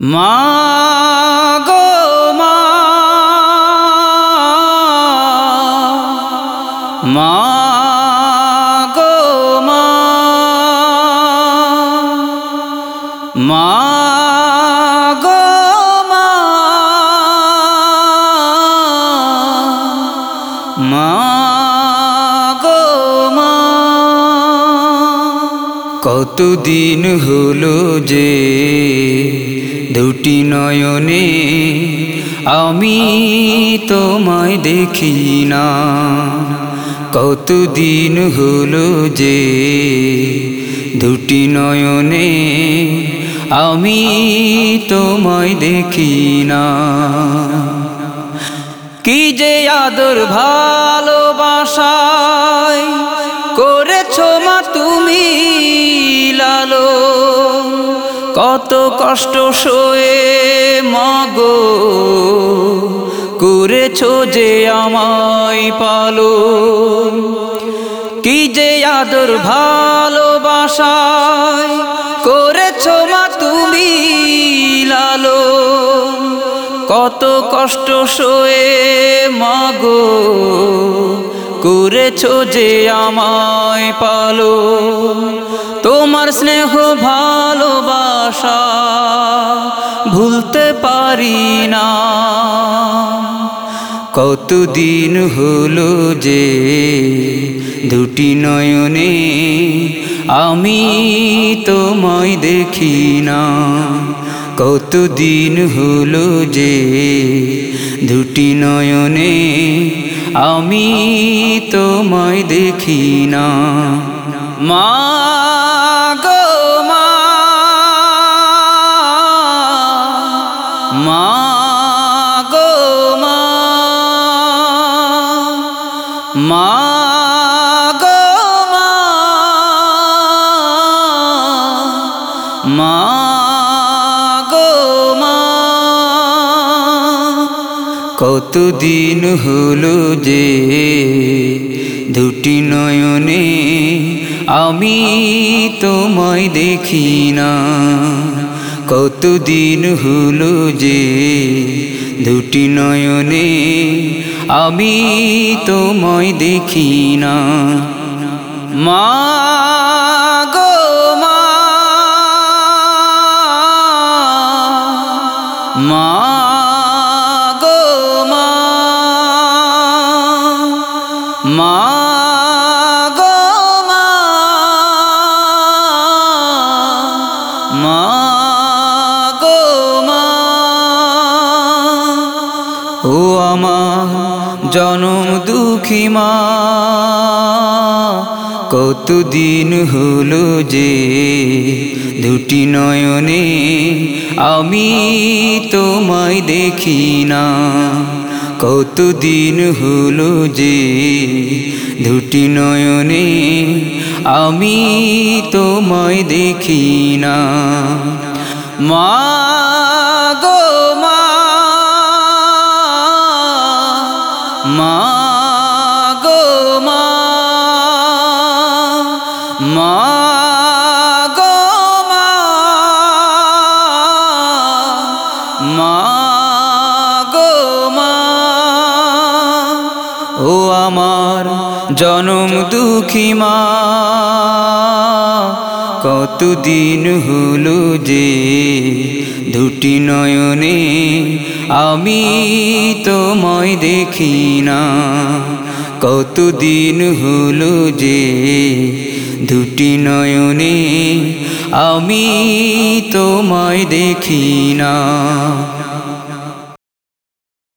মা গো মা মা গো মা মা কতদিন হলো যে দুটি নয়নে আমি তোমায় দেখি না। কতদিন হলো যে দুটি নয়নে আমি তোমায় দেখি না। কি যে আদর ভালোবাসায় কত কষ্ট সয়ে মাগো করেছ যে আমায় পালো। কি যে আদর ভালোবাসায় করেছ মা তুমি লালো। কত কষ্ট সয়ে মাগো করেছ যে আমায় পালো। তোমার স্নেহ ভালোবাসা ভুলতে পারি না। কতদিন হলো যে দুটি নয়নে আমি তোমায় দেখি না। কতদিন হলো যে দুটি নয়নে আমি তোমায় দেখি না। মা মা গো মা মা কতদিন হলো যে দুটি নয়নে আমি তোমায় দেখি না। কতদিন হলো যে দুটি নয়নে আমি তোমায় দেখি না। মা গো মা মা গো গো মা মা জনম দুঃখী মা, কতদিন হলো যে দুটি নয়নে আমি তোমায় দেখি না, কতদিন হলো যে দুটি নয়নে আমি তোমায় দেখি না। মা মা গো মা, ও আমার জনম দুঃখী মা, কতদিন হলো যে দুটি নয়নে আমি তোমায় দেখি না, কতদিন হলো যে দুটি নয়নে আমি তোমায় দেখি না।